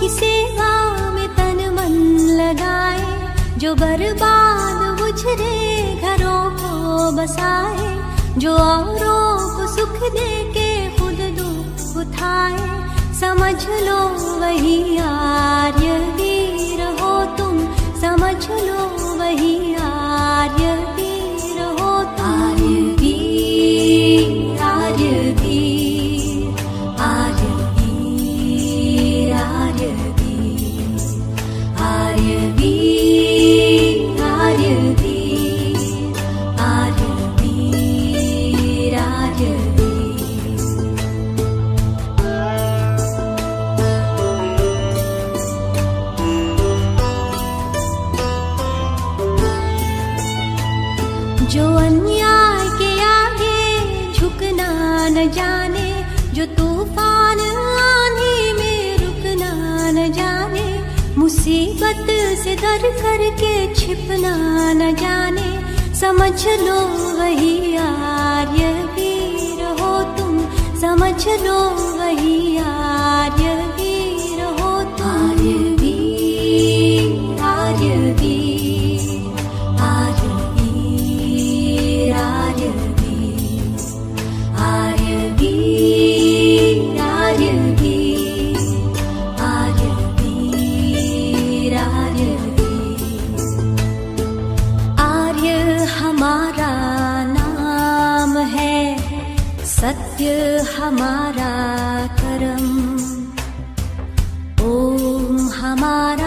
की सेवा में तन मन लगाए, जो बर्बाद उछरे घरों को बसाए, जो औरों को सुख दे के खुद दुख उठाए। समझ लो वही न जाने, जो तूफ़ान आंधी में रुकना न जाने, मुसीबत से डर करके छिपना न जाने, समझ लो वही आर्य वीर हो तुम, समझ लो वही सत्य हमारा कर्म ओम हमारा